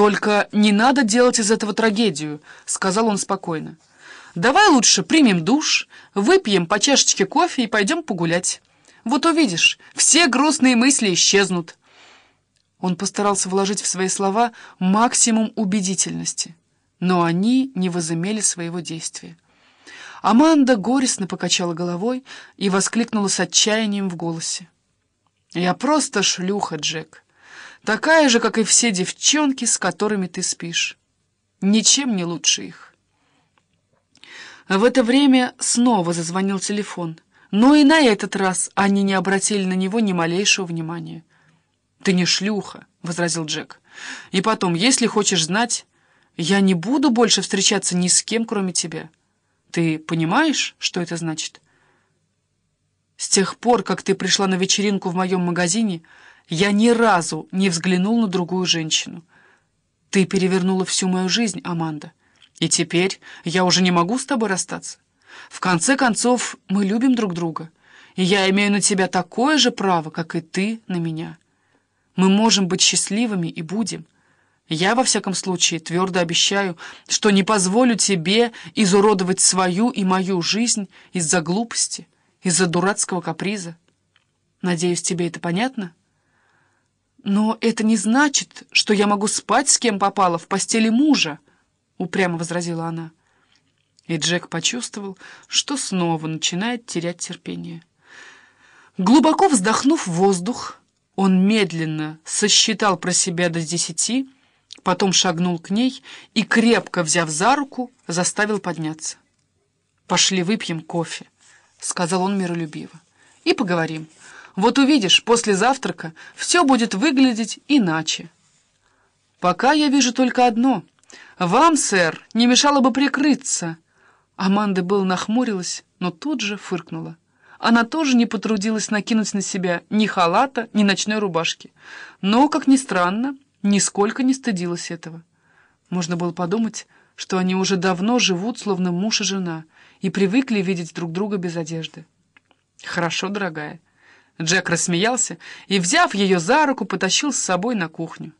«Только не надо делать из этого трагедию», — сказал он спокойно. «Давай лучше примем душ, выпьем по чашечке кофе и пойдем погулять. Вот увидишь, все грустные мысли исчезнут». Он постарался вложить в свои слова максимум убедительности, но они не возымели своего действия. Аманда горестно покачала головой и воскликнула с отчаянием в голосе. «Я просто шлюха, Джек. Такая же, как и все девчонки, с которыми ты спишь. Ничем не лучше их». В это время снова зазвонил телефон, но и на этот раз они не обратили на него ни малейшего внимания. «Ты не шлюха», — возразил Джек. «И потом, если хочешь знать, я не буду больше встречаться ни с кем, кроме тебя. Ты понимаешь, что это значит?» «С тех пор, как ты пришла на вечеринку в моем магазине, я ни разу не взглянул на другую женщину. Ты перевернула всю мою жизнь, Аманда, и теперь я уже не могу с тобой расстаться. В конце концов, мы любим друг друга, и я имею на тебя такое же право, как и ты на меня». Мы можем быть счастливыми и будем. Я, во всяком случае, твердо обещаю, что не позволю тебе изуродовать свою и мою жизнь из-за глупости, из-за дурацкого каприза. Надеюсь, тебе это понятно? Но это не значит, что я могу спать с кем попало в постели мужа, упрямо возразила она. И Джек почувствовал, что снова начинает терять терпение. Глубоко вздохнув воздух, он медленно сосчитал про себя до десяти, потом шагнул к ней и, крепко взяв за руку, заставил подняться. «Пошли выпьем кофе», — сказал он миролюбиво, — «и поговорим. Вот увидишь, после завтрака все будет выглядеть иначе». «Пока я вижу только одно. Вам, сэр, не мешало бы прикрыться». Аманда был нахмурилась, но тут же фыркнула она тоже не потрудилась накинуть на себя ни халата, ни ночной рубашки. Но, как ни странно, нисколько не стыдилась этого. Можно было подумать, что они уже давно живут, словно муж и жена, и привыкли видеть друг друга без одежды. «Хорошо, дорогая». Джек рассмеялся и, взяв ее за руку, потащил с собой на кухню.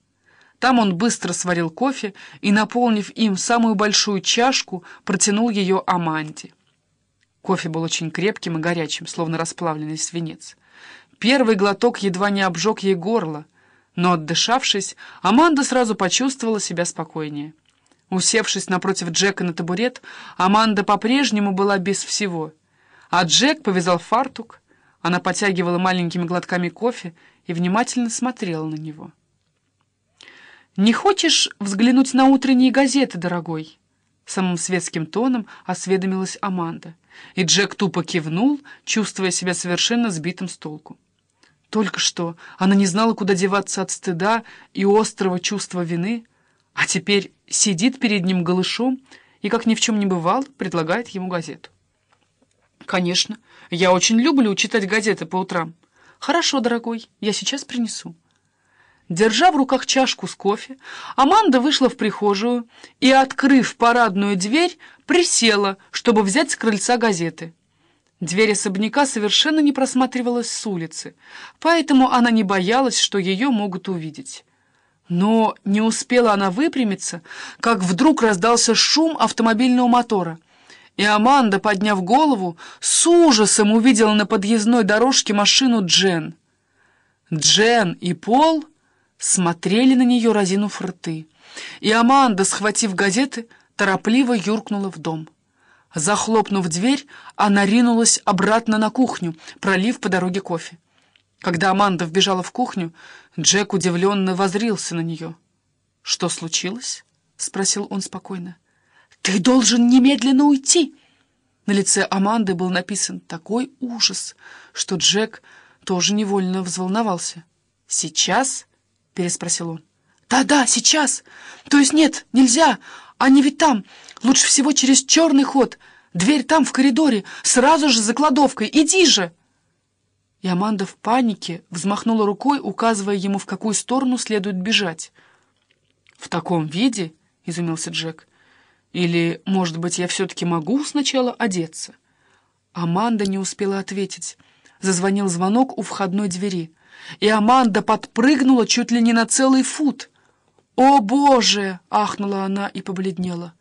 Там он быстро сварил кофе и, наполнив им самую большую чашку, протянул ее Аманде. Кофе был очень крепким и горячим, словно расплавленный свинец. Первый глоток едва не обжег ей горло, но, отдышавшись, Аманда сразу почувствовала себя спокойнее. Усевшись напротив Джека на табурет, Аманда по-прежнему была без всего. А Джек повязал фартук, она потягивала маленькими глотками кофе и внимательно смотрела на него. «Не хочешь взглянуть на утренние газеты, дорогой?» Самым светским тоном осведомилась Аманда. И Джек тупо кивнул, чувствуя себя совершенно сбитым с толку. Только что она не знала, куда деваться от стыда и острого чувства вины, а теперь сидит перед ним голышом и, как ни в чем не бывало, предлагает ему газету. «Конечно, я очень люблю читать газеты по утрам. Хорошо, дорогой, я сейчас принесу». Держа в руках чашку с кофе, Аманда вышла в прихожую и, открыв парадную дверь, присела, чтобы взять с крыльца газеты. Дверь особняка совершенно не просматривалась с улицы, поэтому она не боялась, что ее могут увидеть. Но не успела она выпрямиться, как вдруг раздался шум автомобильного мотора, и Аманда, подняв голову, с ужасом увидела на подъездной дорожке машину Джен. Джен и Пол смотрели на нее, разинув рты. И Аманда, схватив газеты, торопливо юркнула в дом. Захлопнув дверь, она ринулась обратно на кухню, пролив по дороге кофе. Когда Аманда вбежала в кухню, Джек удивленно возрился на нее. «Что случилось?» — спросил он спокойно. «Ты должен немедленно уйти!» На лице Аманды был написан такой ужас, что Джек тоже невольно взволновался. «Сейчас?» — переспросил он. «Да-да, сейчас! То есть нет, нельзя! Они ведь там! Лучше всего через черный ход! Дверь там, в коридоре! Сразу же за кладовкой! Иди же!» И Аманда в панике взмахнула рукой, указывая ему, в какую сторону следует бежать. «В таком виде?» — изумился Джек. «Или, может быть, я все-таки могу сначала одеться?» Аманда не успела ответить. Зазвонил звонок у входной двери — и Аманда подпрыгнула чуть ли не на целый фут. «О, Боже!» — ахнула она и побледнела.